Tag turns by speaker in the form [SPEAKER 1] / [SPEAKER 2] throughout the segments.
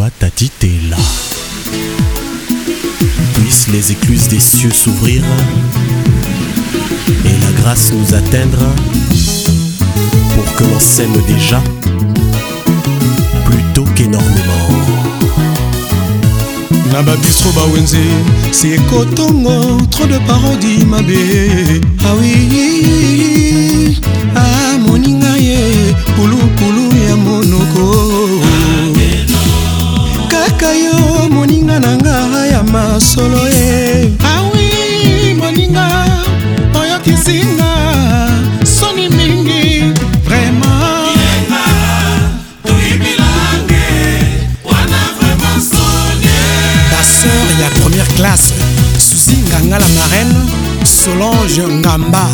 [SPEAKER 1] Wa Tati Tela. Puissent les écluses des cieux s'ouvrir et la grâce nous atteindre pour que l'on s'aime déjà plutôt qu'énormément. na babistro bawenze si ekotongo trop de parodie mabe awi ah oui. ntina soni mingi vraiment baseur ya première classe suzi nganga la marraine solange ngamba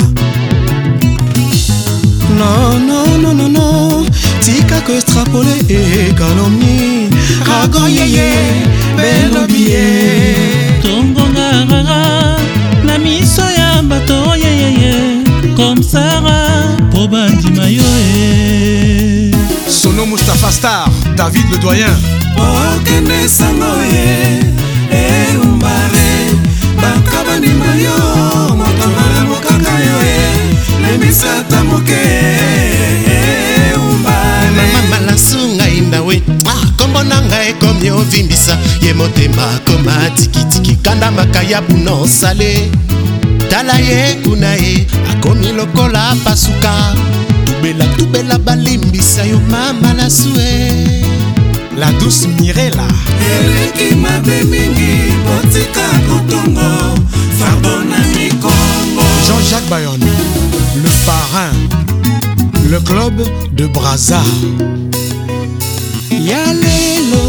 [SPEAKER 1] nonnnnn no, no. tika koestrapole e calomnie ragoyeye belobie tongongaraa na miso mosara mpo bandima yo e sono mustapha star david le doyen okende sango ye eumbare baka bandima yo moto malamu kaka yo e lemisata moke eumbare ngai ndawe ah, kombo na ngai ekomi ovimbisa ye motema akoma tikitiki kanda maka ya buna osale tala ye kuna ye akomi lokola pasuka tubela tubela balimbisa yo mama nasue la douce mirela eleki mabe mingi botika kotongo fardo na mikongo jean-jacques bayon le parrain le club de brazard ya lelo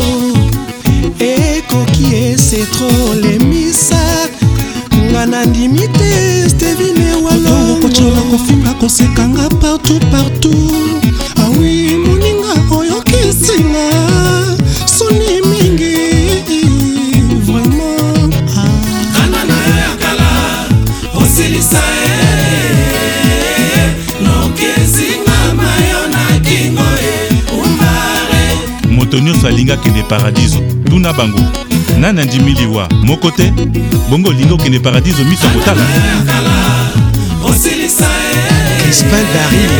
[SPEAKER 1] ekoki esetrolemisa nandimi te stevine walongo kocola kofinga kosekanga partout partout awi ah moninga oyokisinga soni mingi vraiment ah. kana na yo ya kala osilisa ye nokisinga mayo na kingo ye umare moto nyonso alingaki ne paradiso nduna bango nani andimi liwa moko te bongo olingi okende paradiso miso ya kotala espal daril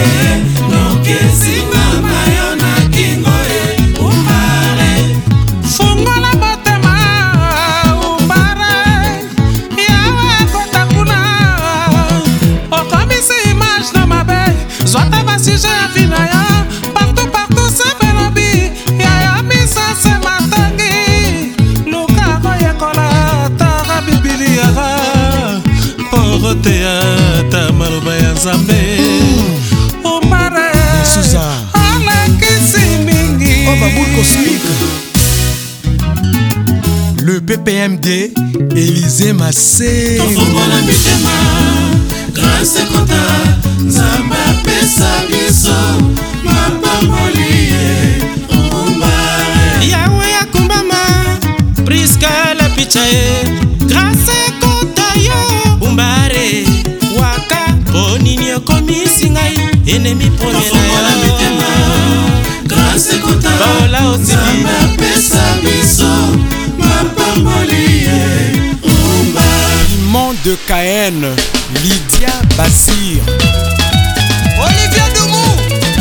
[SPEAKER 1] bongo te ata maloba ya nzambe omara alakisi mingi oh, le ppmd élise maseofongola mitema grâce kota nzambe apesa biso mapamoli ye okumba yawe akumbama priska lapicha ye lola osiki mapesa biso mapamboli ye rumba monde de Caen Lydia Basir Olivia Dumou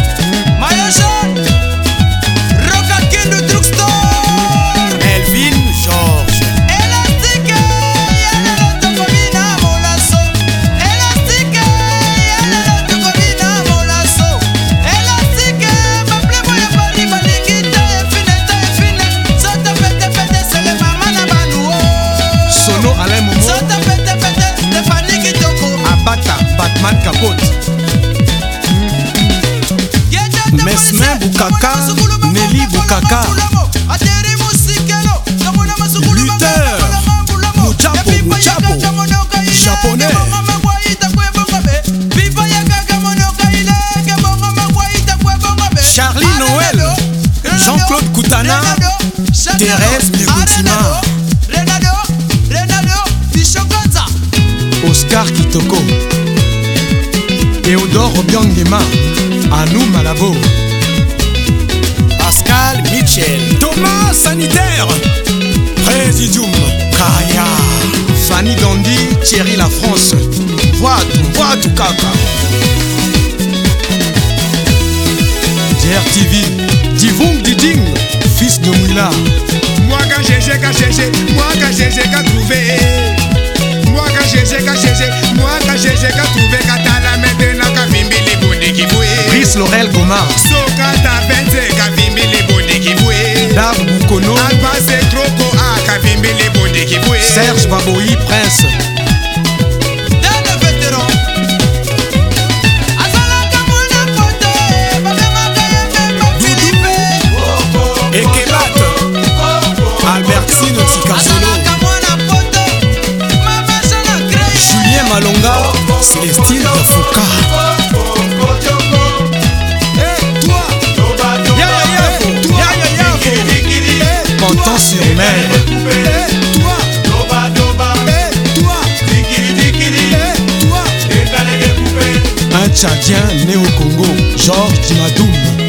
[SPEAKER 1] mesmin bukaka Nelly bukaka luteur muchapo muchapo japonais Charlie Noël Jean-Claude Koutana Thérèse Bigotima Oscar Kitoko Théodore Obiangema Anou Malabo, Pascal Mitchell, Thomas Sanitaire, Présidium Kaya, Fanny Dandy, Thierry La France, Voitou, tout Kaka, DRTV, Divung Diding, fils de Mouila. Moi quand j'ai, quand j'ai, moi quand j'ai, trouvé. Laurel Goma Sokata Bente Kavimbele Bodekibwe Dave Boukono Alpase Troko A ah, Kavimbele Bodekibwe Serge Baboyi Prince Ça se remet. Et toi Et toi Et toi Et toi Et ta réveil couper. Un tchadien né au Congo, Georges Matoum.